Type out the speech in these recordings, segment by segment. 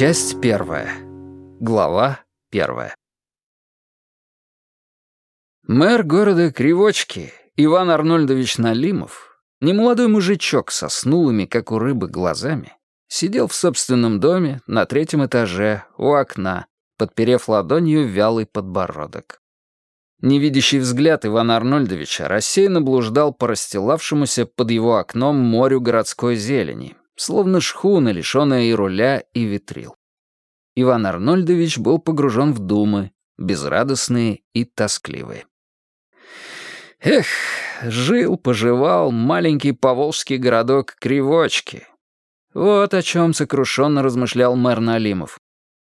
Часть первая. Глава первая. Мэр города Кривочки, Иван Арнольдович Налимов, немолодой мужичок со снулыми, как у рыбы, глазами, сидел в собственном доме на третьем этаже у окна, подперев ладонью вялый подбородок. Невидящий взгляд Ивана Арнольдовича рассеянно блуждал по расстилавшемуся под его окном морю городской зелени, словно шхуна, лишенная и руля, и ветрил. Иван Арнольдович был погружен в думы, безрадостные и тоскливые. Эх, жил-поживал маленький поволжский городок Кривочки. Вот о чем сокрушенно размышлял мэр Налимов.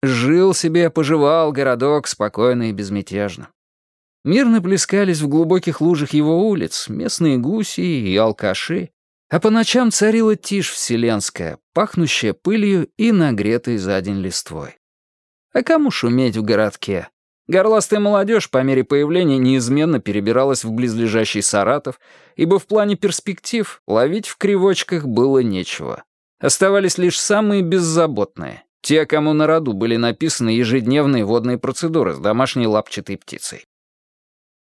Жил себе, поживал городок спокойно и безмятежно. Мирно плескались в глубоких лужах его улиц местные гуси и алкаши, а по ночам царила тишь вселенская, пахнущая пылью и нагретой за день листвой. А кому шуметь в городке? Горластая молодежь по мере появления неизменно перебиралась в близлежащий Саратов, ибо в плане перспектив ловить в кривочках было нечего. Оставались лишь самые беззаботные, те, кому на роду были написаны ежедневные водные процедуры с домашней лапчатой птицей.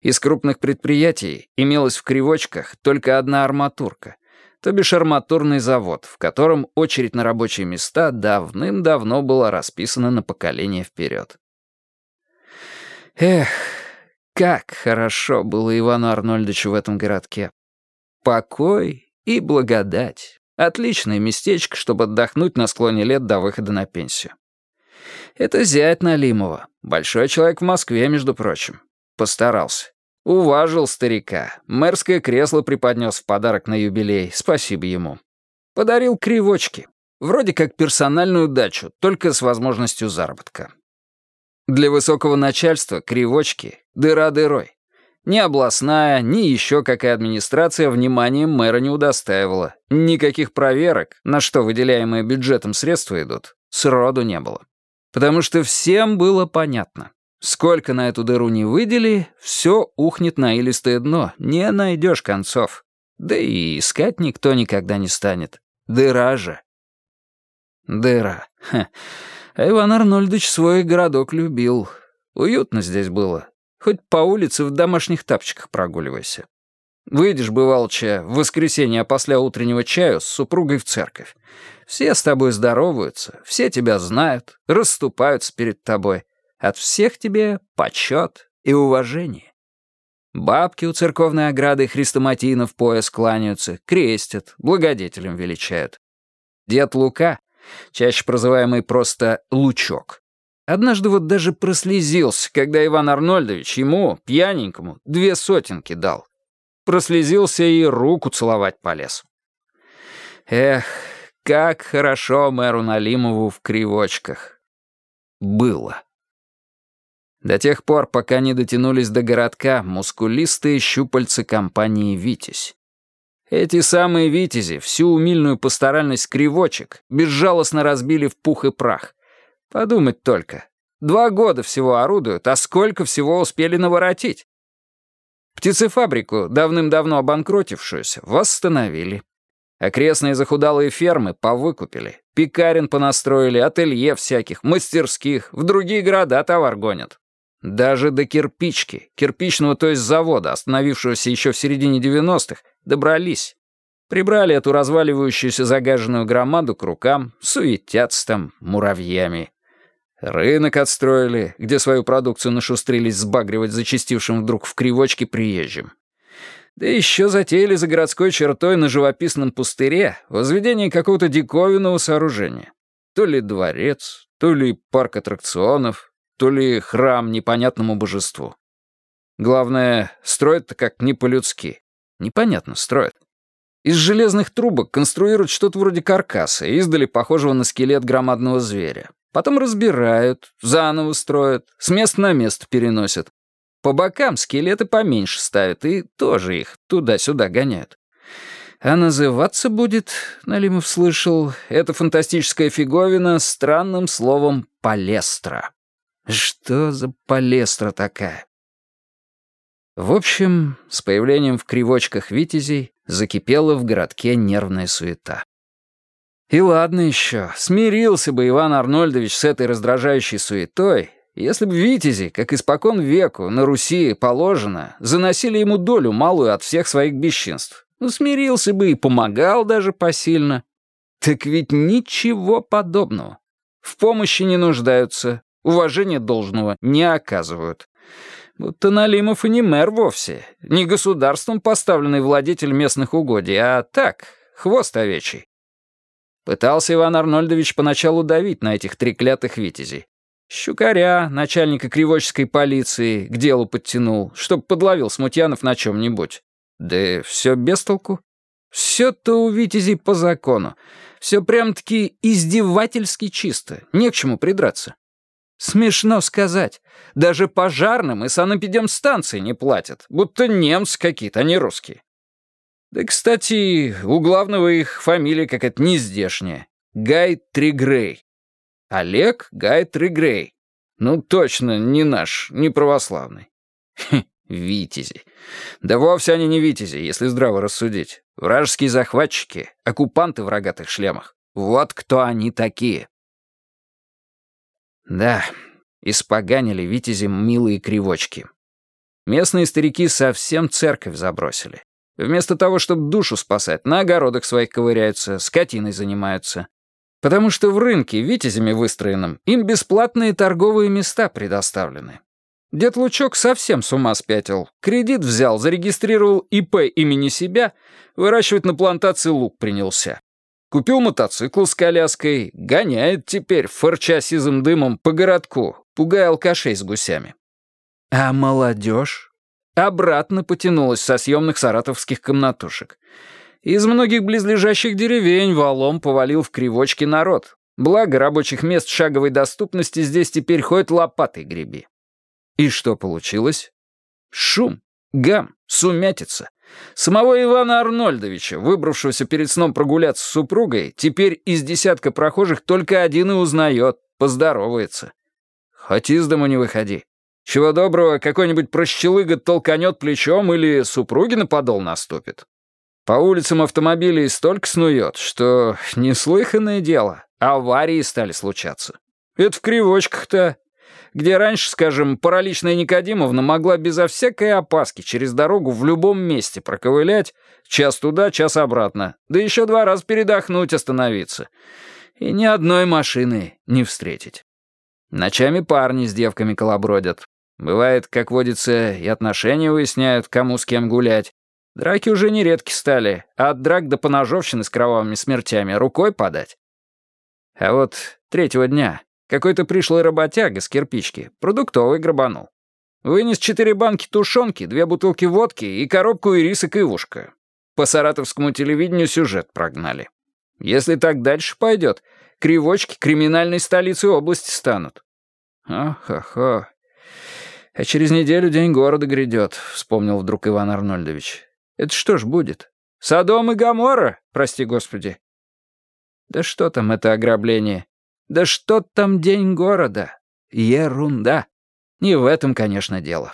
Из крупных предприятий имелась в кривочках только одна арматурка, то бишь арматурный завод, в котором очередь на рабочие места давным-давно была расписана на поколение вперед. Эх, как хорошо было Ивану Арнольдовичу в этом городке. Покой и благодать. Отличное местечко, чтобы отдохнуть на склоне лет до выхода на пенсию. Это зять Налимова, большой человек в Москве, между прочим. Постарался. Уважил старика. Мэрское кресло преподнес в подарок на юбилей. Спасибо ему. Подарил кривочки. Вроде как персональную дачу, только с возможностью заработка. Для высокого начальства кривочки — дыра дырой. Ни областная, ни еще какая администрация вниманием мэра не удостаивала. Никаких проверок, на что выделяемые бюджетом средства идут, сроду не было. Потому что всем было понятно. Сколько на эту дыру не выдели, все ухнет на илистое дно, не найдешь концов. Да и искать никто никогда не станет. Дыра же. Дыра. Ха. А Иван Арнольдович свой городок любил. Уютно здесь было. Хоть по улице в домашних тапочках прогуливайся. Выйдешь, бывалча, в воскресенье после утреннего чаю с супругой в церковь. Все с тобой здороваются, все тебя знают, расступаются перед тобой. От всех тебе почет и уважение. Бабки у церковной ограды хрестоматийно в пояс кланяются, крестят, благодетелем величают. Дед Лука, чаще прозываемый просто Лучок, однажды вот даже прослезился, когда Иван Арнольдович ему, пьяненькому, две сотенки дал. Прослезился и руку целовать полез. Эх, как хорошо мэру Налимову в кривочках. Было. До тех пор, пока не дотянулись до городка мускулистые щупальцы компании «Витязь». Эти самые «Витязи» всю умильную пасторальность кривочек безжалостно разбили в пух и прах. Подумать только. Два года всего орудуют, а сколько всего успели наворотить? Птицефабрику, давным-давно обанкротившуюся, восстановили. Окрестные захудалые фермы повыкупили. Пекарен понастроили, ателье всяких, мастерских, в другие города товар гонят. Даже до кирпички, кирпичного, то есть завода, остановившегося еще в середине 90-х, добрались. Прибрали эту разваливающуюся загаженную громаду к рукам, суетятся там муравьями. Рынок отстроили, где свою продукцию нашустрились сбагривать зачастившим вдруг в кривочке приезжим. Да еще затеяли за городской чертой на живописном пустыре возведение какого-то диковинного сооружения. То ли дворец, то ли парк аттракционов, то ли храм непонятному божеству. Главное, строят-то как не по-людски. Непонятно строят. Из железных трубок конструируют что-то вроде каркаса, издали похожего на скелет громадного зверя. Потом разбирают, заново строят, с места на место переносят. По бокам скелеты поменьше ставят и тоже их туда-сюда гоняют. А называться будет, Налимов слышал, эта фантастическая фиговина странным словом «палестра». Что за палестра такая? В общем, с появлением в кривочках витязей закипела в городке нервная суета. И ладно еще, смирился бы Иван Арнольдович с этой раздражающей суетой, если бы витязи, как испокон веку, на Руси положено, заносили ему долю малую от всех своих бесчинств. Ну, смирился бы и помогал даже посильно. Так ведь ничего подобного. В помощи не нуждаются, уважения должного не оказывают. Будто Налимов и не мэр вовсе, не государством поставленный владетель местных угодий, а так, хвост овечий. Пытался Иван Арнольдович поначалу давить на этих треклятых витязей. Щукаря, начальника кривоческой полиции, к делу подтянул, чтоб подловил смутьянов на чем-нибудь. Да все без толку. Все-то у витязей по закону. Все прям-таки издевательски чисто, не к чему придраться. Смешно сказать. Даже пожарным и санэпидемстанции не платят, будто немцы какие-то, а не русские. Да, кстати, у главного их фамилия какая-то нездешняя. Гай Тригрей. Олег Гай Тригрей. Ну, точно, не наш, не православный. Хм, витязи. Да вовсе они не витязи, если здраво рассудить. Вражеские захватчики, оккупанты в рогатых шлемах. Вот кто они такие. Да, испоганили витязи милые кривочки. Местные старики совсем церковь забросили. Вместо того, чтобы душу спасать, на огородах своих ковыряются, скотиной занимаются. Потому что в рынке, витязями выстроенном, им бесплатные торговые места предоставлены. Дед Лучок совсем с ума спятил. Кредит взял, зарегистрировал ИП имени себя, выращивать на плантации лук принялся. Купил мотоцикл с коляской, гоняет теперь, фырча сизым дымом, по городку, пугая алкашей с гусями. А молодежь? обратно потянулась со съемных саратовских комнатушек. Из многих близлежащих деревень валом повалил в кривочки народ. Благо, рабочих мест шаговой доступности здесь теперь хоть лопатой греби. И что получилось? Шум, гам, сумятица. Самого Ивана Арнольдовича, выбравшегося перед сном прогуляться с супругой, теперь из десятка прохожих только один и узнает, поздоровается. Хоть из дому не выходи. Чего доброго, какой-нибудь прощелыга толканет плечом или супруги на подол наступит. По улицам автомобилей столько снует, что неслыханное дело, аварии стали случаться. Это в кривочках-то, где раньше, скажем, параличная Никодимовна могла безо всякой опаски через дорогу в любом месте проковылять, час туда, час обратно, да еще два раза передохнуть остановиться. И ни одной машины не встретить. Ночами парни с девками колобродят, Бывает, как водится, и отношения выясняют, кому с кем гулять. Драки уже нередки стали, а от драк до поножовщины с кровавыми смертями рукой подать. А вот третьего дня какой-то пришлый работяга с кирпички продуктовый грабанул. Вынес четыре банки тушенки, две бутылки водки и коробку ирисок и ивушка. По саратовскому телевидению сюжет прогнали. Если так дальше пойдет, кривочки криминальной столицы области станут. Ох-охо, «А через неделю день города грядет», — вспомнил вдруг Иван Арнольдович. «Это что ж будет? Содом и Гоморра, прости господи». «Да что там это ограбление? Да что там день города? Ерунда. Не в этом, конечно, дело.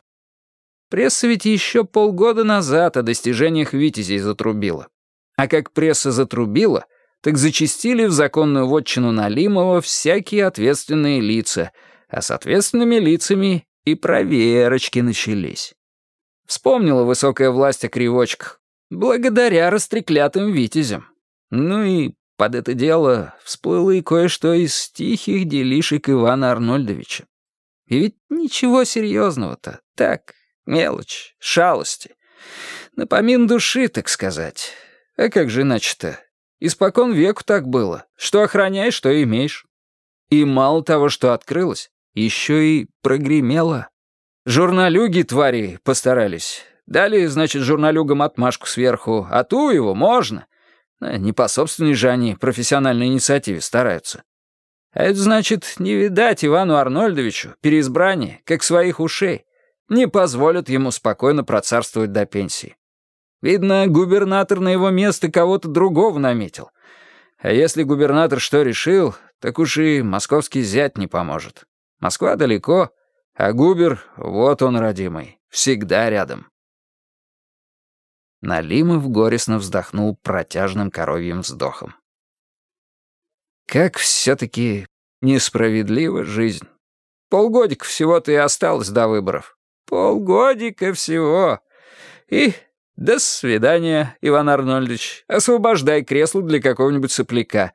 Пресса ведь еще полгода назад о достижениях Витязей затрубила. А как пресса затрубила, так зачистили в законную вотчину Налимова всякие ответственные лица, а с ответственными лицами и проверочки начались. Вспомнила высокая власть о кривочках. Благодаря растреклятым витязям. Ну и под это дело всплыло и кое-что из тихих делишек Ивана Арнольдовича. И ведь ничего серьезного-то. Так, мелочь, шалости. Напомин души, так сказать. А как же иначе-то? Испокон веку так было. Что охраняешь, что имеешь. И мало того, что открылось, еще и прогремело. Журналюги, твари, постарались. Дали, значит, журналюгам отмашку сверху, а ту его можно. Э, не по собственной же они профессиональной инициативе стараются. А это значит, не видать Ивану Арнольдовичу переизбрание, как своих ушей. Не позволят ему спокойно процарствовать до пенсии. Видно, губернатор на его место кого-то другого наметил. А если губернатор что решил, так уж и московский зять не поможет. Москва далеко, а Губер, вот он, родимый, всегда рядом. Налимов горестно вздохнул протяжным коровьим вздохом. Как все-таки несправедлива жизнь. Полгодика всего-то и осталось до выборов. Полгодика всего. И до свидания, Иван Арнольдович. Освобождай кресло для какого-нибудь сопляка.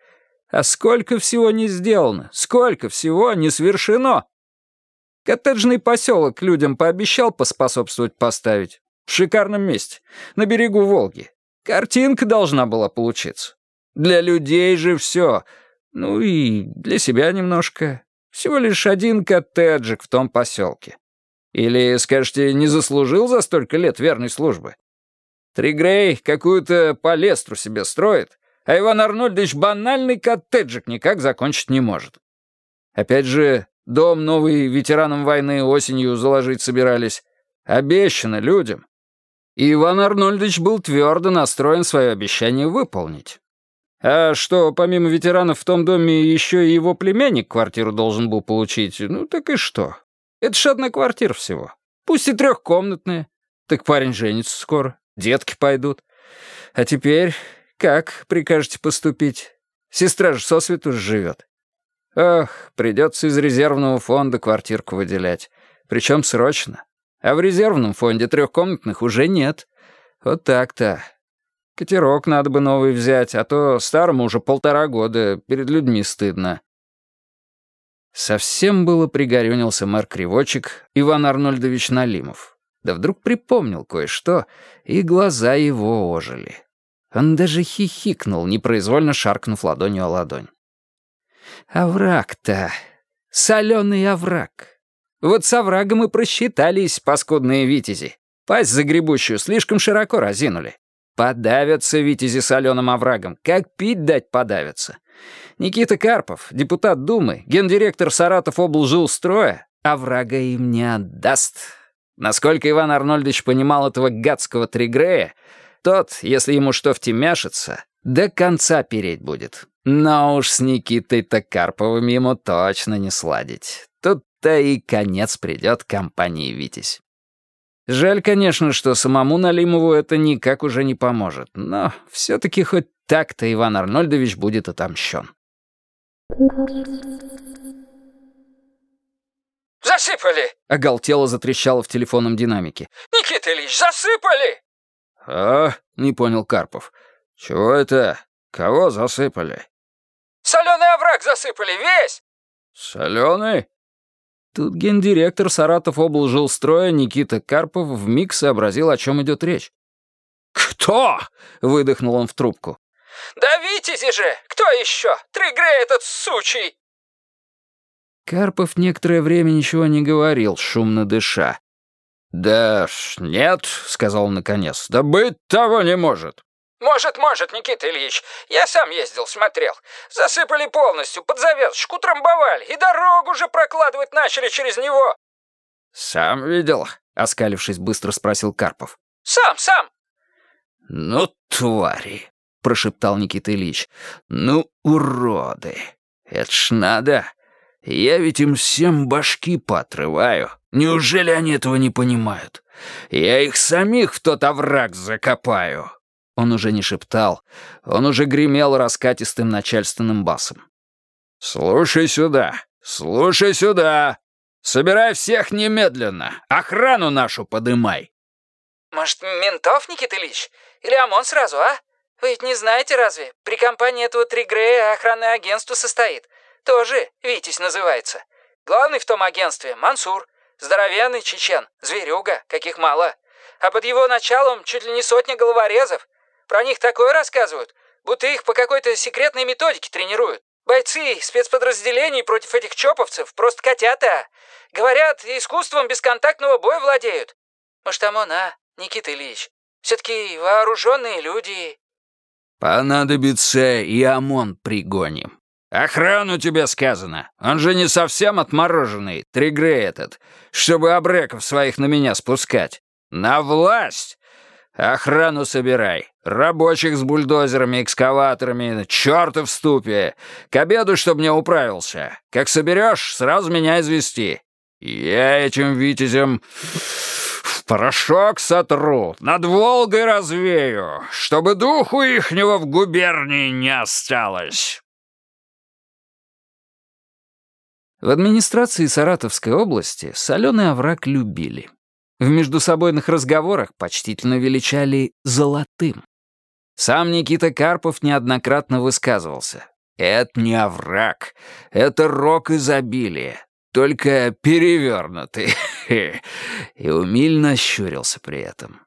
А сколько всего не сделано, сколько всего не свершено. Коттеджный поселок людям пообещал поспособствовать поставить. В шикарном месте, на берегу Волги. Картинка должна была получиться. Для людей же все. Ну и для себя немножко. Всего лишь один коттеджик в том поселке. Или, скажете, не заслужил за столько лет верной службы? Тригрей какую-то палестру себе строит, а Иван Арнольдович банальный коттеджик никак закончить не может. Опять же, дом новый ветеранам войны осенью заложить собирались. Обещано людям. И Иван Арнольдович был твердо настроен свое обещание выполнить. А что, помимо ветеранов в том доме еще и его племянник квартиру должен был получить, ну так и что? Это ж одна квартира всего. Пусть и трехкомнатная. Так парень женится скоро, детки пойдут. А теперь как прикажете поступить? Сестра же сосвету живет. Ох, придется из резервного фонда квартирку выделять. Причем срочно. А в резервном фонде трехкомнатных уже нет. Вот так-то. Катерок надо бы новый взять, а то старому уже полтора года, перед людьми стыдно. Совсем было пригорюнился мэр Кривочек Иван Арнольдович Налимов. Да вдруг припомнил кое-что, и глаза его ожили. Он даже хихикнул, непроизвольно шаркнув ладонью о ладонь. «Овраг-то! Соленый овраг! Вот с оврагом и просчитались, паскудные витязи. Пасть загребущую слишком широко разинули. Подавятся витязи соленым оврагом, как пить дать подавятся. Никита Карпов, депутат Думы, гендиректор Саратов облжилстроя, оврага им не отдаст. Насколько Иван Арнольдович понимал этого гадского Тригрея, тот, если ему что втемяшится, до конца переть будет. Но уж с Никитой-то Карповым ему точно не сладить. Тут-то и конец придет компании «Витязь». Жаль, конечно, что самому Налимову это никак уже не поможет, но все-таки хоть так-то Иван Арнольдович будет отомщен. «Засыпали!» — оголтело затрещало в телефонном динамике. «Никита Ильич, засыпали!» «А?» — не понял Карпов. «Чего это? Кого засыпали?» «Соленый овраг засыпали, весь!» «Соленый?» Тут гендиректор Саратов облжилстроя Никита Карпов вмиг сообразил, о чем идет речь. «Кто?» — выдохнул он в трубку. «Да Витязи же! Кто еще? Тригрей этот сучий!» Карпов некоторое время ничего не говорил, шумно дыша. «Да нет», — сказал он наконец, — «да быть того не может». «Может, может, Никита Ильич. Я сам ездил, смотрел. Засыпали полностью, под завязочку трамбовали, и дорогу уже прокладывать начали через него». «Сам видел?» — оскалившись, быстро спросил Карпов. «Сам, сам». «Ну, твари», — прошептал Никита Ильич. «Ну, уроды. Это ж надо. Я ведь им всем башки поотрываю. Неужели они этого не понимают? Я их самих в тот овраг закопаю». Он уже не шептал, он уже гремел раскатистым начальственным басом. «Слушай сюда, слушай сюда! Собирай всех немедленно! Охрану нашу подымай!» «Может, ментов, Никита Ильич? Или ОМОН сразу, а? Вы ведь не знаете разве? При компании этого Тригрея охранное агентство состоит. Тоже «Витязь» называется. Главный в том агентстве — Мансур. Здоровенный чечен, зверюга, каких мало. А под его началом чуть ли не сотня головорезов. Про них такое рассказывают, будто их по какой-то секретной методике тренируют. Бойцы спецподразделений против этих чоповцев просто котята. Говорят, искусством бесконтактного боя владеют. Может, ОМОН, а, Никита Ильич? Все-таки вооруженные люди. Понадобится и ОМОН пригоним. Охрану тебе сказано. Он же не совсем отмороженный, Тригрей этот, чтобы обреков своих на меня спускать. На власть! Охрану собирай. Рабочих с бульдозерами, экскаваторами, чертов в ступе. К обеду, чтобы не управился. Как соберешь, сразу меня извести. Я этим витязем в порошок сотру, над Волгой развею, чтобы духу ихнего в губернии не осталось». В администрации Саратовской области соленый овраг любили. В междусобойных разговорах почтительно величали «золотым». Сам Никита Карпов неоднократно высказывался. «Это не овраг, это рок изобилия, только перевернутый». И умильно щурился при этом.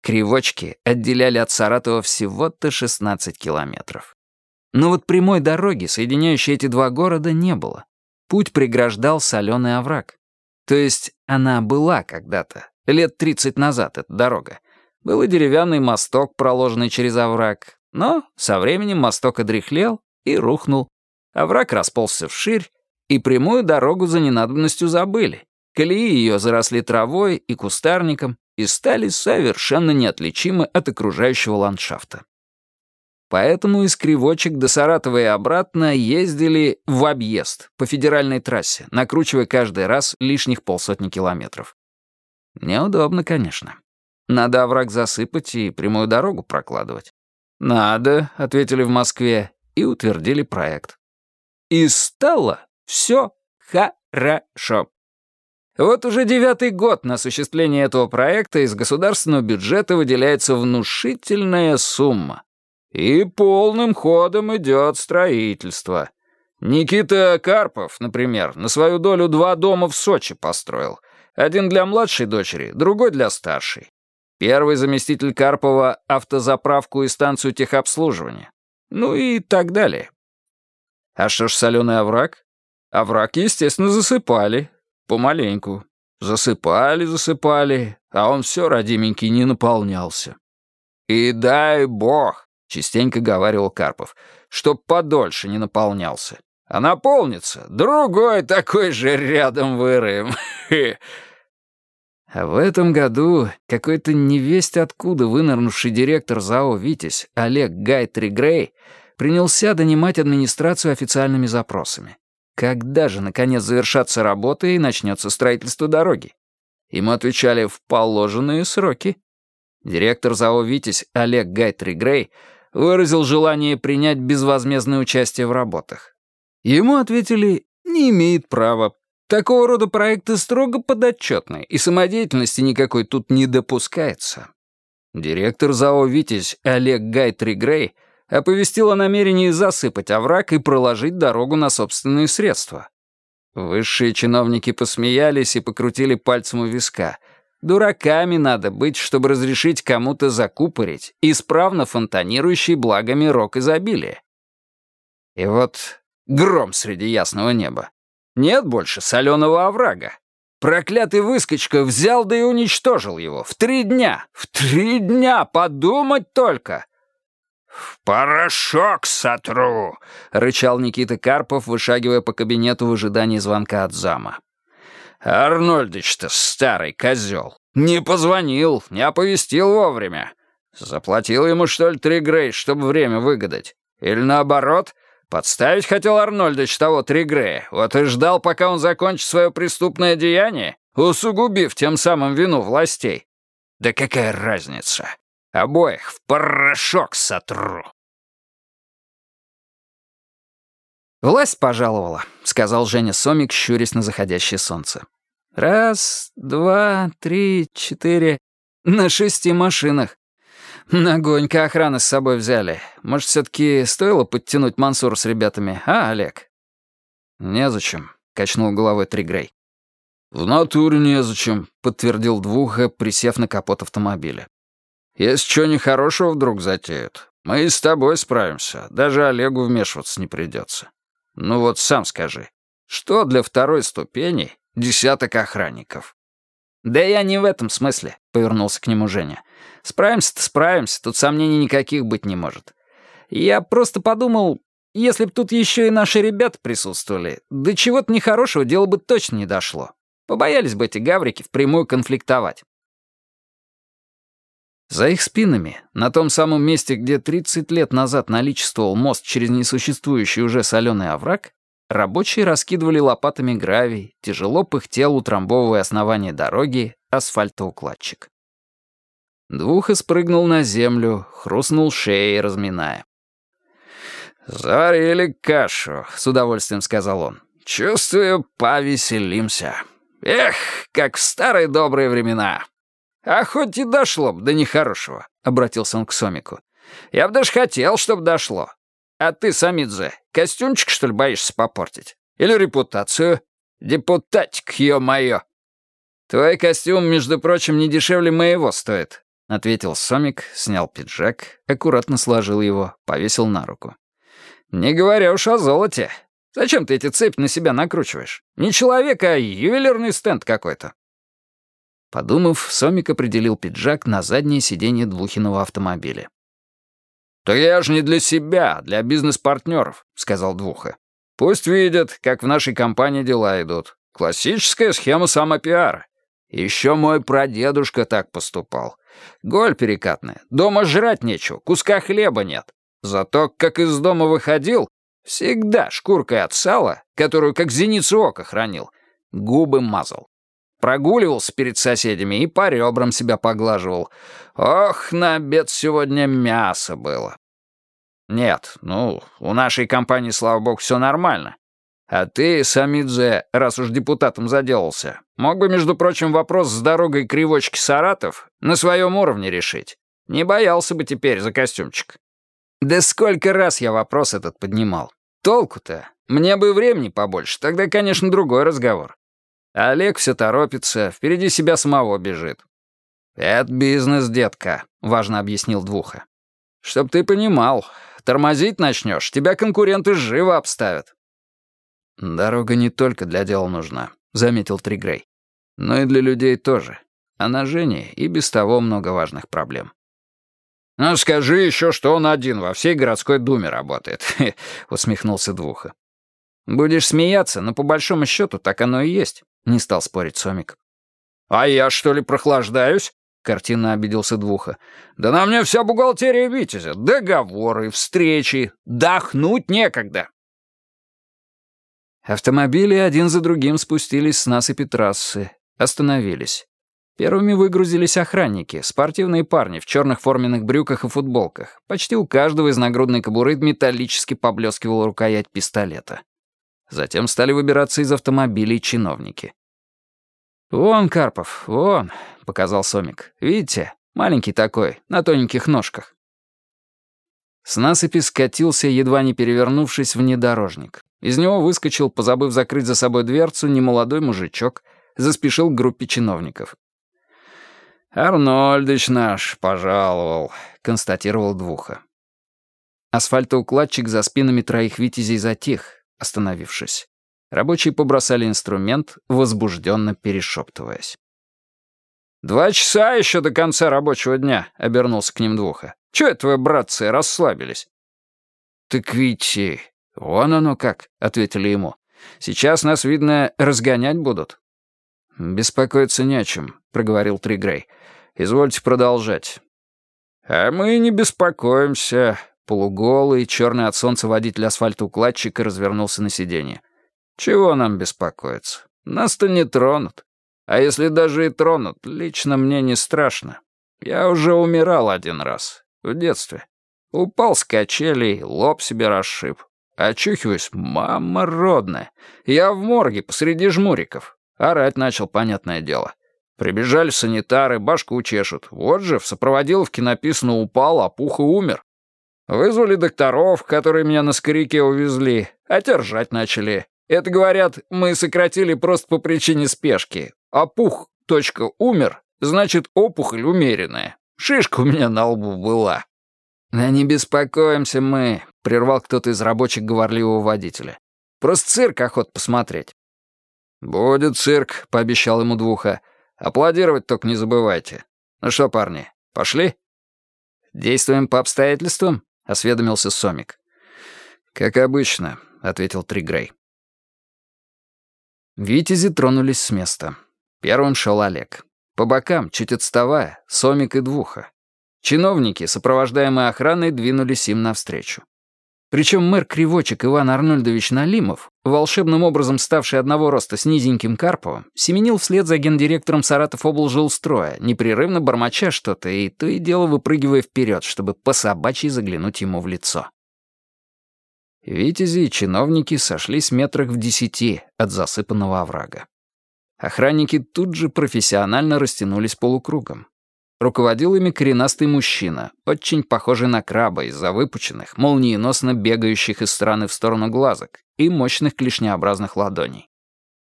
Кривочки отделяли от Саратова всего-то 16 километров. Но вот прямой дороги, соединяющей эти два города, не было. Путь преграждал соленый овраг. То есть она была когда-то, лет 30 назад, эта дорога. Был и деревянный мосток, проложенный через овраг, но со временем мосток одряхлел и рухнул. Овраг расползся вширь, и прямую дорогу за ненадобностью забыли. Колеи ее заросли травой и кустарником и стали совершенно неотличимы от окружающего ландшафта. Поэтому из Кривочек до Саратова и обратно ездили в объезд по федеральной трассе, накручивая каждый раз лишних полсотни километров. Неудобно, конечно. Надо овраг засыпать и прямую дорогу прокладывать. «Надо», — ответили в Москве и утвердили проект. И стало все хорошо. Вот уже девятый год на осуществление этого проекта из государственного бюджета выделяется внушительная сумма. И полным ходом идет строительство. Никита Карпов, например, на свою долю два дома в Сочи построил. Один для младшей дочери, другой для старшей. Первый заместитель Карпова — автозаправку и станцию техобслуживания. Ну и так далее. А что ж соленый овраг? Овраг, естественно, засыпали. Помаленьку. Засыпали, засыпали, а он все, родименький, не наполнялся. И дай бог, Частенько говаривал Карпов, чтоб подольше не наполнялся. А наполнится, другой такой же рядом выроем. А в этом году какой-то невесть откуда вынырнувший директор ЗАО «Витязь» Олег Гай Тригрей принялся донимать администрацию официальными запросами. Когда же, наконец, завершатся работы и начнется строительство дороги? Ему отвечали в положенные сроки. Директор ЗАО «Витязь» Олег Гай Тригрей выразил желание принять безвозмездное участие в работах. Ему ответили «не имеет права». Такого рода проекты строго подотчетны, и самодеятельности никакой тут не допускается. Директор ЗАО «Витязь» Олег Гайтри Грей оповестил о намерении засыпать овраг и проложить дорогу на собственные средства. Высшие чиновники посмеялись и покрутили пальцем у виска — Дураками надо быть, чтобы разрешить кому-то закупорить исправно фонтанирующий благами рок изобилия. И вот гром среди ясного неба. Нет больше соленого оврага. Проклятый выскочка взял да и уничтожил его. В три дня. В три дня, подумать только. «В порошок сотру!» — рычал Никита Карпов, вышагивая по кабинету в ожидании звонка от зама. Арнольдыч-то старый козел. Не позвонил, не оповестил вовремя. Заплатил ему, что ли, три грей, чтобы время выгадать? Или наоборот, подставить хотел Арнольдыч того три грея, вот и ждал, пока он закончит свое преступное деяние, усугубив тем самым вину властей? Да какая разница? Обоих в порошок сотру. «Власть пожаловала», — сказал Женя Сомик, щурясь на заходящее солнце. Раз, два, три, четыре. На шести машинах. Нагонько охраны с собой взяли. Может, все-таки стоило подтянуть Мансур с ребятами, а, Олег? Незачем, качнул головой Тригрей. В натуре незачем, подтвердил Двуха, присев на капот автомобиля. Если что нехорошего вдруг затеют, мы и с тобой справимся. Даже Олегу вмешиваться не придется. Ну вот сам скажи, что для второй ступени десяток охранников. «Да я не в этом смысле», — повернулся к нему Женя. «Справимся-то справимся, тут сомнений никаких быть не может. Я просто подумал, если б тут еще и наши ребята присутствовали, до чего-то нехорошего дело бы точно не дошло. Побоялись бы эти гаврики впрямую конфликтовать». За их спинами, на том самом месте, где 30 лет назад наличествовал мост через несуществующий уже соленый овраг, Рабочие раскидывали лопатами гравий, тяжело пыхтел, утрамбовывая основание дороги, асфальтоукладчик. Двуха спрыгнул на землю, хрустнул шеей, разминая. «Заварили кашу», — с удовольствием сказал он. Чувствую, повеселимся. Эх, как в старые добрые времена. А хоть и дошло бы до нехорошего, — обратился он к Сомику. Я бы даже хотел, чтобы дошло. А ты, Самидзе, костюмчик, что ли, боишься попортить? Или репутацию? Депутатик, ё-моё. Твой костюм, между прочим, не дешевле моего стоит, — ответил Сомик, снял пиджак, аккуратно сложил его, повесил на руку. «Не говоря уж о золоте. Зачем ты эти цепи на себя накручиваешь? Не человек, а ювелирный стенд какой-то». Подумав, Сомик определил пиджак на заднее сиденье Двухиного автомобиля. «Так я же не для себя, для бизнес-партнеров», — сказал Двуха. «Пусть видят, как в нашей компании дела идут. Классическая схема самопиара. Еще мой прадедушка так поступал. Голь перекатная, дома жрать нечего, куска хлеба нет. Зато, как из дома выходил, всегда шкуркой от сала, которую как зеницу ока хранил, губы мазал. Прогуливался перед соседями и по ребрам себя поглаживал. Ох, на обед сегодня мясо было. Нет, ну, у нашей компании, слава богу, все нормально. А ты, Самидзе, раз уж депутатом заделался, мог бы, между прочим, вопрос с дорогой кривочки Саратов на своем уровне решить. Не боялся бы теперь за костюмчик. Да сколько раз я вопрос этот поднимал. Толку-то? Мне бы времени побольше, тогда, конечно, другой разговор. Олег все торопится, впереди себя самого бежит. «Это бизнес, детка», — важно объяснил Двуха. «Чтоб ты понимал, тормозить начнешь, тебя конкуренты живо обставят». «Дорога не только для дела нужна», — заметил Тригрей. «Но и для людей тоже. А на Жене и без того много важных проблем». «Ну, скажи еще, что он один во всей городской думе работает», — усмехнулся Двуха. «Будешь смеяться, но по большому счету так оно и есть», — не стал спорить Сомик. «А я, что ли, прохлаждаюсь?» — картинно обиделся Двуха. «Да на мне вся бухгалтерия Витязя. Договоры, встречи. Дохнуть некогда». Автомобили один за другим спустились с насыпи трассы, остановились. Первыми выгрузились охранники, спортивные парни в черных форменных брюках и футболках. Почти у каждого из нагрудной кобуры металлически поблескивала рукоять пистолета. Затем стали выбираться из автомобилей чиновники. «Вон, Карпов, вон», — показал Сомик. «Видите, маленький такой, на тоненьких ножках». С насыпи скатился, едва не перевернувшись, внедорожник. Из него выскочил, позабыв закрыть за собой дверцу, немолодой мужичок, заспешил к группе чиновников. «Арнольдыч наш пожаловал», — констатировал Двуха. Асфальтоукладчик за спинами троих витязей затих, остановившись. Рабочие побросали инструмент, возбужденно перешептываясь. «Два часа еще до конца рабочего дня», — обернулся к ним Двуха. «Чего это вы, братцы, расслабились?» «Так ведь вон оно как», — ответили ему. «Сейчас нас, видно, разгонять будут». «Беспокоиться не о чем», — проговорил Тригрей. Извольте продолжать». «А мы не беспокоимся». Полуголый, черный от солнца водитель асфальтоукладчика развернулся на сиденье. «Чего нам беспокоиться? Нас-то не тронут. А если даже и тронут, лично мне не страшно. Я уже умирал один раз, в детстве. Упал с качелей, лоб себе расшиб. Очухиваюсь, мама родная. Я в морге посреди жмуриков. Орать начал, понятное дело. Прибежали санитары, башку чешут. Вот же, в сопроводиловке написано «упал, а пух и умер». Вызвали докторов, которые меня на скорике увезли, а те ржать начали. Это, говорят, мы сократили просто по причине спешки. А пух, точка, умер, значит, опухоль умеренная. Шишка у меня на лбу была. «Да не беспокоимся мы», — прервал кто-то из рабочих говорливого водителя. «Просто цирк охот посмотреть». «Будет цирк», — пообещал ему Двуха. Аплодировать только не забывайте. Ну что, парни, пошли?» «Действуем по обстоятельствам?» — осведомился Сомик. «Как обычно», — ответил Тригрей. Витязи тронулись с места. Первым шел Олег. По бокам, чуть отставая, Сомик и Двуха. Чиновники, сопровождаемые охраной, двинулись им навстречу. Причем мэр Кривочек Иван Арнольдович Налимов, волшебным образом ставший одного роста с низеньким Карповым, семенил вслед за гендиректором Саратов облжилстроя, непрерывно бормоча что-то и то и дело выпрыгивая вперед, чтобы по собачьи заглянуть ему в лицо. Витязи и чиновники сошлись метрах в десяти от засыпанного оврага. Охранники тут же профессионально растянулись полукругом. Руководил ими коренастый мужчина, очень похожий на краба из-за выпученных, молниеносно бегающих из стороны в сторону глазок и мощных клешнеобразных ладоней.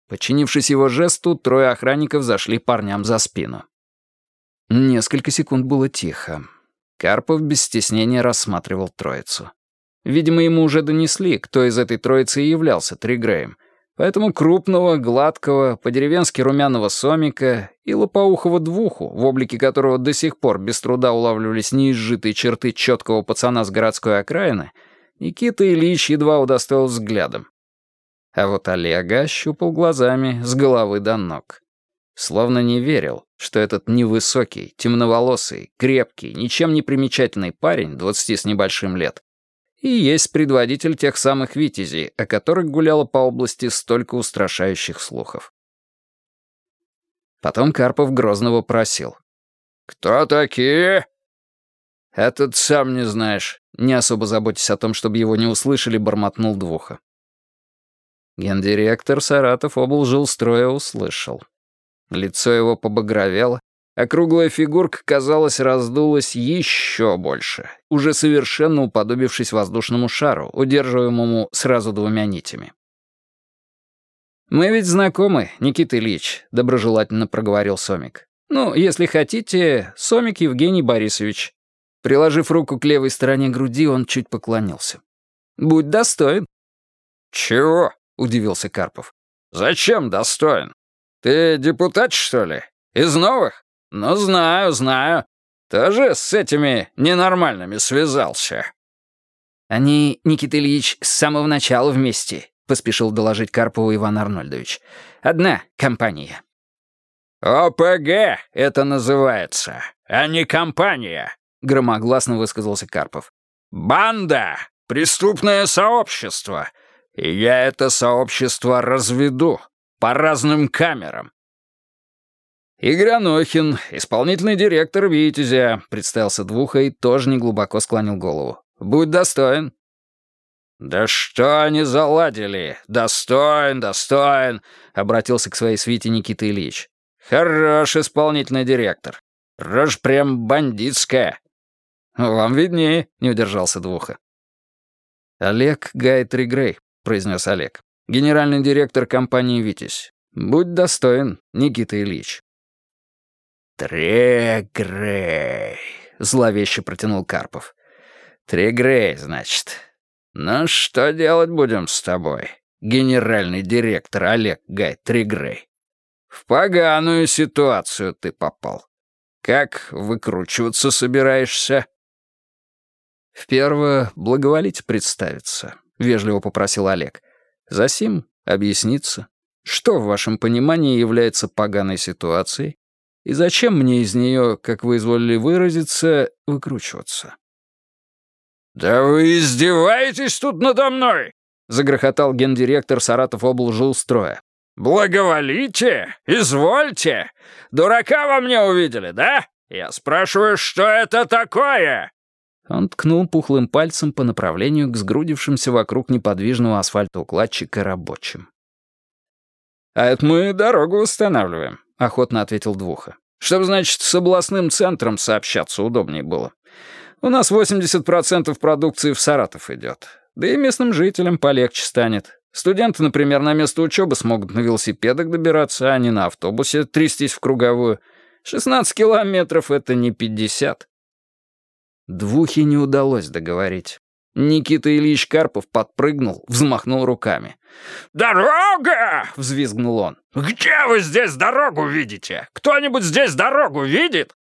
Подчинившись его жесту, трое охранников зашли парням за спину. Несколько секунд было тихо. Карпов без стеснения рассматривал троицу. Видимо, ему уже донесли, кто из этой троицы и являлся Тригреем, поэтому крупного, гладкого, по-деревенски румяного сомика и лопоухого двуху, в облике которого до сих пор без труда улавливались неизжитые черты четкого пацана с городской окраины, Никита Ильич едва удостоил взглядом. А вот Олега ощупал глазами с головы до ног. Словно не верил, что этот невысокий, темноволосый, крепкий, ничем не примечательный парень, двадцати с небольшим лет, и есть предводитель тех самых витязей, о которых гуляло по области столько устрашающих слухов. Потом Карпов Грозного просил. «Кто такие?» «Этот сам не знаешь», не особо заботясь о том, чтобы его не услышали, бормотнул Двуха. Гендиректор Саратов обл жил строя услышал. Лицо его побагровело, а круглая фигурка, казалось, раздулась еще больше, уже совершенно уподобившись воздушному шару, удерживаемому сразу двумя нитями. «Мы ведь знакомы, Никита Ильич», — доброжелательно проговорил Сомик. «Ну, если хотите, Сомик Евгений Борисович». Приложив руку к левой стороне груди, он чуть поклонился. «Будь достоин». «Чего?» — удивился Карпов. «Зачем достоин? Ты депутат, что ли? Из новых? Ну, знаю, знаю. Тоже с этими ненормальными связался». «Они, Никита Ильич, с самого начала вместе», — поспешил доложить Карпову Иван Арнольдович. «Одна компания». «ОПГ это называется, а не компания», — громогласно высказался Карпов. «Банда! Преступное сообщество! И я это сообщество разведу по разным камерам. «Игорь Анохин, исполнительный директор «Витязя», — представился Двуха и тоже неглубоко склонил голову. «Будь достоин». «Да что они заладили? Достоин, достоин», — обратился к своей свите Никита Ильич. «Хорош исполнительный директор. Рожь прям бандитская». «Вам виднее», — не удержался Двуха. «Олег Гайтри Грей», — произнес Олег. «Генеральный директор компании «Витязь». Будь достоин, Никита Ильич». «Трегрей», — зловеще протянул Карпов. «Трегрей, значит. Ну что делать будем с тобой, генеральный директор Олег Гай Трегрей? В поганую ситуацию ты попал. Как выкручиваться собираешься?» «Вперво благоволите представиться», — вежливо попросил Олег. «Засим объясниться, что в вашем понимании является поганой ситуацией, и зачем мне из нее, как вы изволили выразиться, выкручиваться?» «Да вы издеваетесь тут надо мной!» — загрохотал гендиректор Саратов облжилстроя. «Благоволите? Извольте! Дурака во мне увидели, да? Я спрашиваю, что это такое?» Он ткнул пухлым пальцем по направлению к сгрудившимся вокруг неподвижного асфальтоукладчика рабочим. «А это мы дорогу восстанавливаем», — охотно ответил Двуха. «Чтобы, значит, с областным центром сообщаться удобнее было. У нас 80% продукции в Саратов идет. Да и местным жителям полегче станет. Студенты, например, на место учебы смогут на велосипедах добираться, а не на автобусе трястись в круговую. 16 километров — это не 50». Двухе не удалось договорить. Никита Ильич Карпов подпрыгнул, взмахнул руками. «Дорога!» — взвизгнул он. «Где вы здесь дорогу видите? Кто-нибудь здесь дорогу видит?»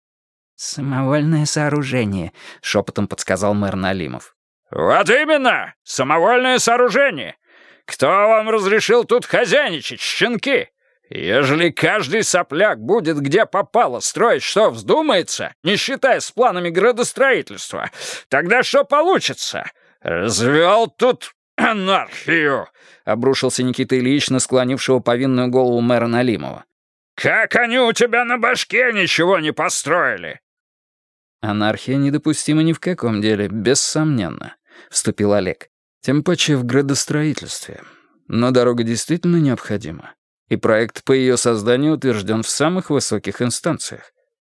«Самовольное сооружение», — шепотом подсказал мэр Налимов. «Вот именно! Самовольное сооружение! Кто вам разрешил тут хозяйничать, щенки? Ежели каждый сопляк будет где попало строить, что вздумается, не считая с планами градостроительства, тогда что получится? «Развел тут анархию!» — обрушился Никита Ильич на склонившего повинную голову мэра Налимова. «Как они у тебя на башке ничего не построили?» «Анархия недопустима ни в каком деле, бессомненно», — вступил Олег. Тем паче в градостроительстве. Но дорога действительно необходима. И проект по ее созданию утвержден в самых высоких инстанциях.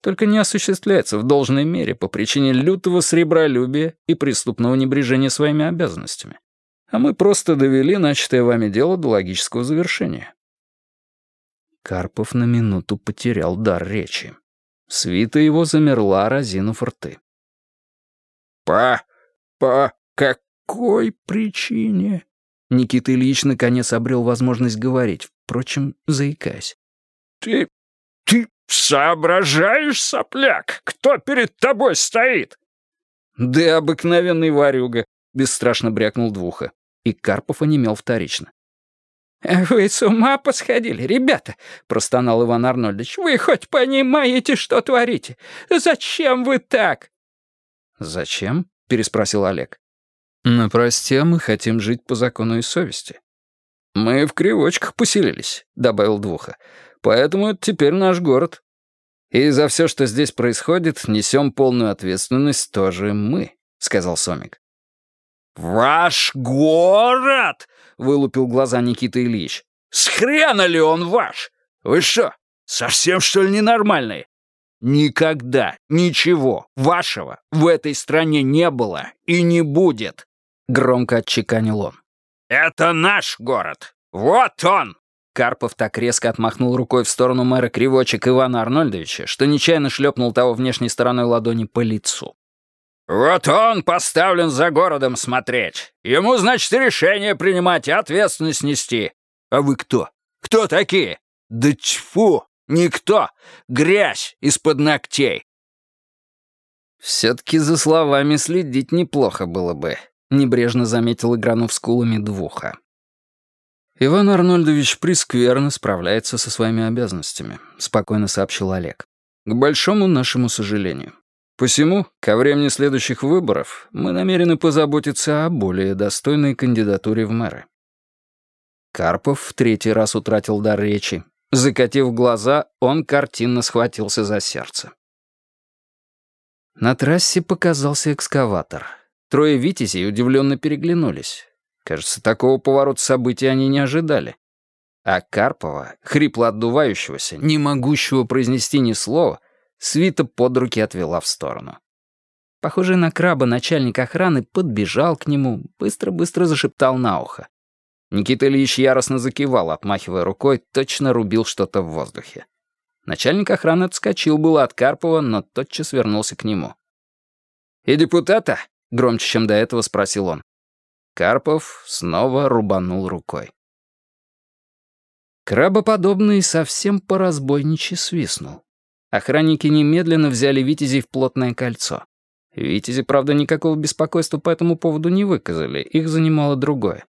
Только не осуществляется в должной мере по причине лютого сребролюбия и преступного небрежения своими обязанностями. А мы просто довели начатое вами дело до логического завершения. Карпов на минуту потерял дар речи. Свита его замерла, разинув рты. «По... по какой причине?» Никита Ильич наконец обрел возможность говорить, впрочем, заикаясь. «Ты... ты соображаешь, сопляк? Кто перед тобой стоит?» «Да обыкновенный варюга», — бесстрашно брякнул Двуха. И Карпов онемел вторично. «Вы с ума посходили, ребята!» — простонал Иван Арнольдович. «Вы хоть понимаете, что творите? Зачем вы так?» «Зачем?» — переспросил Олег. «На просте мы хотим жить по закону и совести». «Мы в кривочках поселились», — добавил Двуха. «Поэтому это теперь наш город. И за все, что здесь происходит, несем полную ответственность тоже мы», — сказал Сомик. «Ваш город?» — вылупил глаза Никита Ильич. «С хрена ли он ваш? Вы что, совсем что ли ненормальные? Никогда ничего вашего в этой стране не было и не будет!» — громко отчеканил он. «Это наш город! Вот он!» Карпов так резко отмахнул рукой в сторону мэра Кривочек Ивана Арнольдовича, что нечаянно шлепнул того внешней стороной ладони по лицу. «Вот он поставлен за городом смотреть. Ему, значит, решение принимать и ответственность нести. А вы кто? Кто такие? Да тьфу! Никто! Грязь из-под ногтей!» «Все-таки за словами следить неплохо было бы», — небрежно заметил Игранов скулами двуха. «Иван Арнольдович прискверно справляется со своими обязанностями», — спокойно сообщил Олег. «К большому нашему сожалению. Посему, ко времени следующих выборов, мы намерены позаботиться о более достойной кандидатуре в мэры. Карпов в третий раз утратил дар речи. Закатив глаза, он картинно схватился за сердце. На трассе показался экскаватор. Трое витязей удивленно переглянулись. Кажется, такого поворота событий они не ожидали. А Карпова, хрипло отдувающегося, не могущего произнести ни слова, Свита под руки отвела в сторону. Похожий на краба начальник охраны подбежал к нему, быстро-быстро зашептал на ухо. Никита Ильич яростно закивал, отмахивая рукой, точно рубил что-то в воздухе. Начальник охраны отскочил было от Карпова, но тотчас вернулся к нему. «И депутата?» — громче, чем до этого спросил он. Карпов снова рубанул рукой. Крабоподобный совсем по-разбойничьи свистнул. Охранники немедленно взяли Витязей в плотное кольцо. Витязи, правда, никакого беспокойства по этому поводу не выказали, их занимало другое.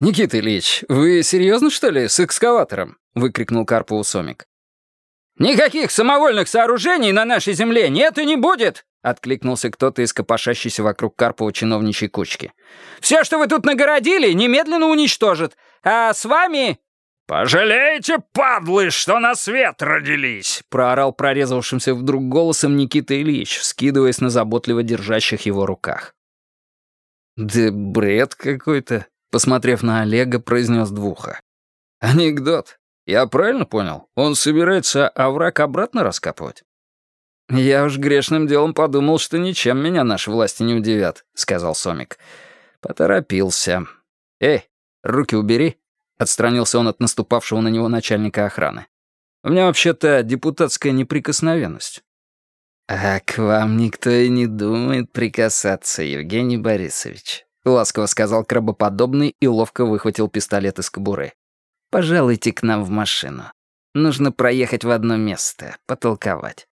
«Никита Ильич, вы серьезно, что ли, с экскаватором?» — выкрикнул Карпову Сомик. «Никаких самовольных сооружений на нашей земле нет и не будет!» — откликнулся кто-то из копошащейся вокруг Карпова чиновничьей кучки. «Все, что вы тут нагородили, немедленно уничтожат. А с вами «Пожалеете, падлы, что на свет родились!» — проорал прорезавшимся вдруг голосом Никита Ильич, вскидываясь на заботливо держащих его руках. «Да бред какой-то», — посмотрев на Олега, произнес Двуха. «Анекдот. Я правильно понял? Он собирается овраг обратно раскапывать?» «Я уж грешным делом подумал, что ничем меня наши власти не удивят», — сказал Сомик. Поторопился. «Эй, руки убери». Отстранился он от наступавшего на него начальника охраны. «У меня вообще-то депутатская неприкосновенность». «А к вам никто и не думает прикасаться, Евгений Борисович», — ласково сказал крабоподобный и ловко выхватил пистолет из кобуры. «Пожалуйте к нам в машину. Нужно проехать в одно место, потолковать».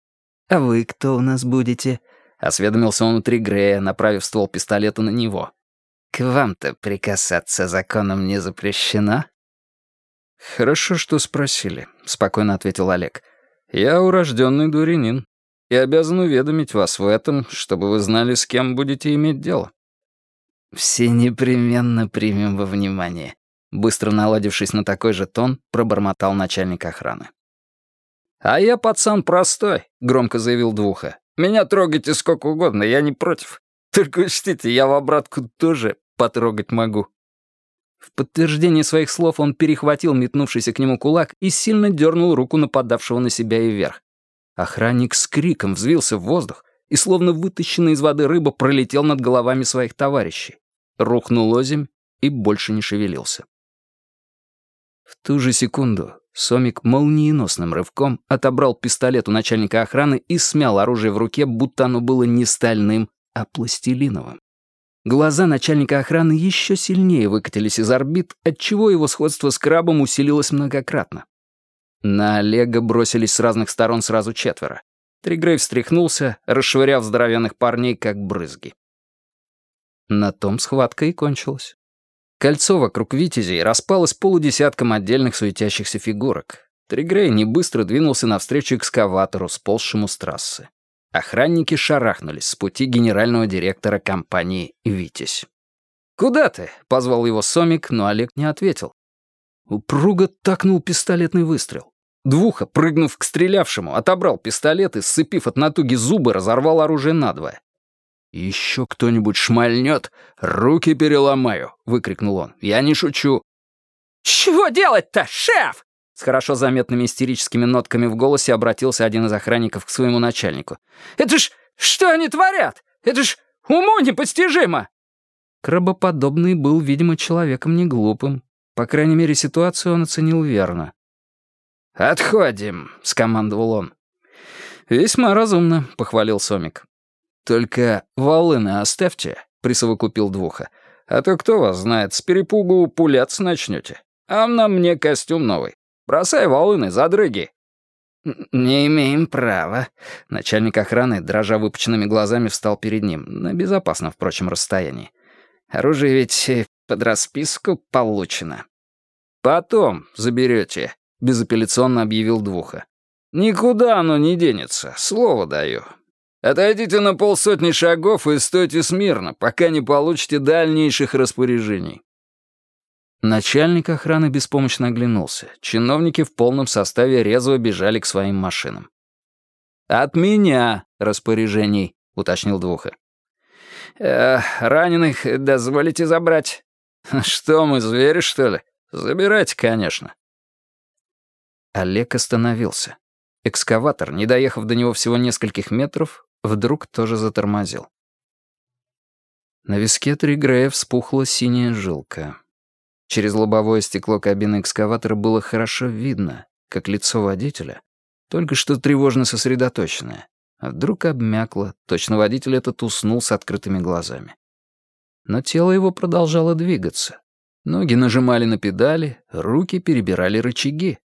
«А вы кто у нас будете?» — осведомился он у Тригрея, направив ствол пистолета на него. «К вам-то прикасаться законом не запрещено?» «Хорошо, что спросили», — спокойно ответил Олег. «Я урожденный дворянин и обязан уведомить вас в этом, чтобы вы знали, с кем будете иметь дело». «Все непременно примем во внимание», — быстро наладившись на такой же тон, пробормотал начальник охраны. «А я пацан простой», — громко заявил Двуха. «Меня трогайте сколько угодно, я не против. Только учтите, я в обратку тоже потрогать могу». В подтверждение своих слов он перехватил метнувшийся к нему кулак и сильно дернул руку нападавшего на себя и вверх. Охранник с криком взвился в воздух и, словно вытащенный из воды рыба, пролетел над головами своих товарищей. Рухнул озимь и больше не шевелился. В ту же секунду Сомик молниеносным рывком отобрал пистолет у начальника охраны и смял оружие в руке, будто оно было не стальным, а пластилиновым. Глаза начальника охраны еще сильнее выкатились из орбит, отчего его сходство с крабом усилилось многократно. На Олега бросились с разных сторон сразу четверо. Тригрей встряхнулся, расшвыряв здоровенных парней, как брызги. На том схватка и кончилась. Кольцо вокруг Витязей распалось полудесятком отдельных суетящихся фигурок. Тригрей не быстро двинулся навстречу экскаватору, сползшему с трассы. Охранники шарахнулись с пути генерального директора компании «Витязь». «Куда ты?» — позвал его Сомик, но Олег не ответил. Упруго такнул пистолетный выстрел. Двуха, прыгнув к стрелявшему, отобрал пистолет и, сцепив от натуги зубы, разорвал оружие надвое. «Еще кто-нибудь шмальнет, руки переломаю!» — выкрикнул он. «Я не шучу!» «Чего делать-то, шеф?» С хорошо заметными истерическими нотками в голосе обратился один из охранников к своему начальнику. «Это ж что они творят? Это ж уму непостижимо!» Крабоподобный был, видимо, человеком не глупым. По крайней мере, ситуацию он оценил верно. «Отходим», — скомандовал он. «Весьма разумно», — похвалил Сомик. «Только волыны оставьте», — присовокупил Двуха. «А то кто вас знает, с перепугу пуляться начнете. А на мне костюм новый. Бросай волыны, задрыги». «Не имеем права». Начальник охраны, дрожа выпученными глазами, встал перед ним, на безопасном, впрочем, расстоянии. «Оружие ведь под расписку получено». «Потом заберете», — безапелляционно объявил Двуха. «Никуда оно не денется, слово даю. Отойдите на полсотни шагов и стойте смирно, пока не получите дальнейших распоряжений. Начальник охраны беспомощно оглянулся. Чиновники в полном составе резво бежали к своим машинам. «От меня распоряжений», — уточнил Двуха. «Э, «Раненых дозволите забрать?» «Что мы, звери, что ли? Забирайте, конечно». Олег остановился. Экскаватор, не доехав до него всего нескольких метров, вдруг тоже затормозил. На виске Тригрея вспухла синяя жилка. Через лобовое стекло кабины экскаватора было хорошо видно, как лицо водителя, только что тревожно сосредоточенное, а вдруг обмякло, точно водитель этот уснул с открытыми глазами. Но тело его продолжало двигаться. Ноги нажимали на педали, руки перебирали рычаги.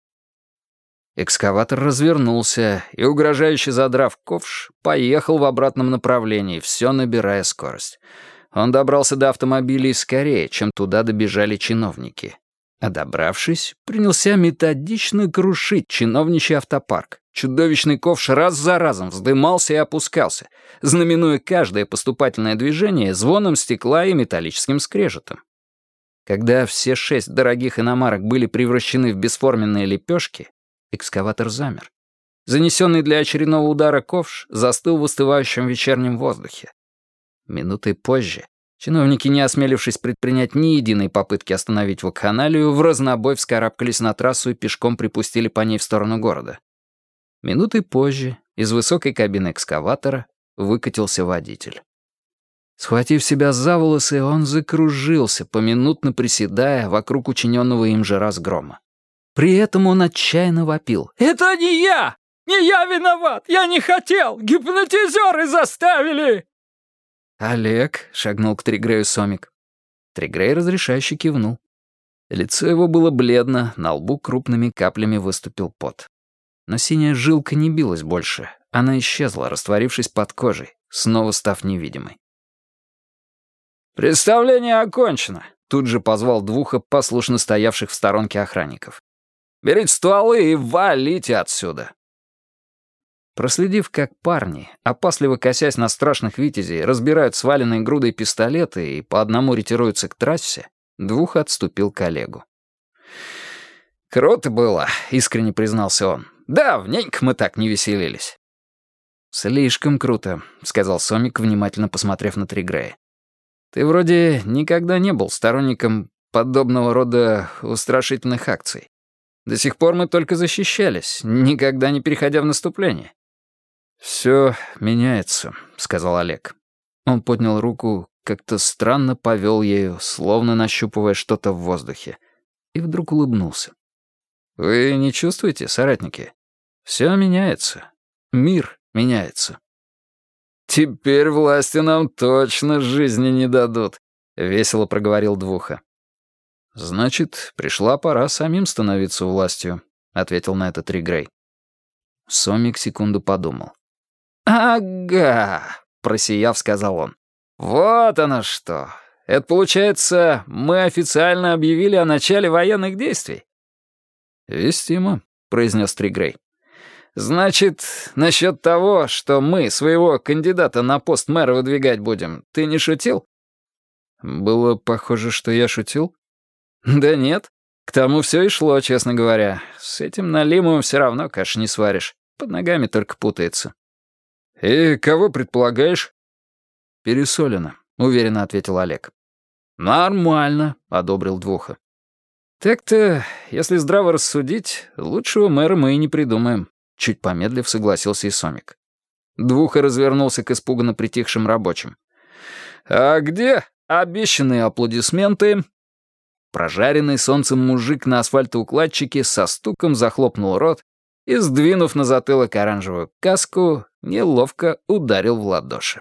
Экскаватор развернулся и, угрожающе задрав ковш, поехал в обратном направлении, все набирая скорость — он добрался до автомобилей скорее, чем туда добежали чиновники. А добравшись, принялся методично крушить чиновничий автопарк. Чудовищный ковш раз за разом вздымался и опускался, знаменуя каждое поступательное движение звоном стекла и металлическим скрежетом. Когда все шесть дорогих иномарок были превращены в бесформенные лепешки, экскаватор замер. Занесенный для очередного удара ковш застыл в остывающем вечернем воздухе. Минутой позже чиновники, не осмелившись предпринять ни единой попытки остановить вакханалию, в разнобой вскарабкались на трассу и пешком припустили по ней в сторону города. Минутой позже из высокой кабины экскаватора выкатился водитель. Схватив себя за волосы, он закружился, поминутно приседая вокруг учиненного им же разгрома. При этом он отчаянно вопил. «Это не я! Не я виноват! Я не хотел! Гипнотизеры заставили!» «Олег», — шагнул к Тригрею Сомик. Тригрей разрешающе кивнул. Лицо его было бледно, на лбу крупными каплями выступил пот. Но синяя жилка не билась больше. Она исчезла, растворившись под кожей, снова став невидимой. «Представление окончено», — тут же позвал двуха послушно стоявших в сторонке охранников. «Берите стволы и валите отсюда». Проследив, как парни, опасливо косясь на страшных витязей, разбирают сваленные грудой пистолеты и по одному ретируются к трассе, двух отступил коллегу. «Круто было», — искренне признался он. «Давненько мы так не веселились». «Слишком круто», — сказал Сомик, внимательно посмотрев на Тригрея. Ты вроде никогда не был сторонником подобного рода устрашительных акций. До сих пор мы только защищались, никогда не переходя в наступление. «Все меняется», — сказал Олег. Он поднял руку, как-то странно повел ею, словно нащупывая что-то в воздухе, и вдруг улыбнулся. «Вы не чувствуете, соратники? Все меняется. Мир меняется». «Теперь власти нам точно жизни не дадут», — весело проговорил Двуха. «Значит, пришла пора самим становиться властью», — ответил на это Тригрей. Сомик секунду подумал. «Ага», — просияв, сказал он. «Вот оно что. Это получается, мы официально объявили о начале военных действий?» «Вестимо», — произнес Тригрей. «Значит, насчет того, что мы своего кандидата на пост мэра выдвигать будем, ты не шутил?» «Было похоже, что я шутил?» «Да нет. К тому все и шло, честно говоря. С этим налимом все равно каш не сваришь. Под ногами только путается». «И кого предполагаешь?» «Пересолено», — уверенно ответил Олег. «Нормально», — одобрил Двуха. «Так-то, если здраво рассудить, лучшего мэра мы и не придумаем», — чуть помедлив согласился и Сомик. Двуха развернулся к испуганно притихшим рабочим. «А где обещанные аплодисменты?» Прожаренный солнцем мужик на асфальтоукладчике со стуком захлопнул рот и, сдвинув на затылок оранжевую каску, неловко ударил в ладоши.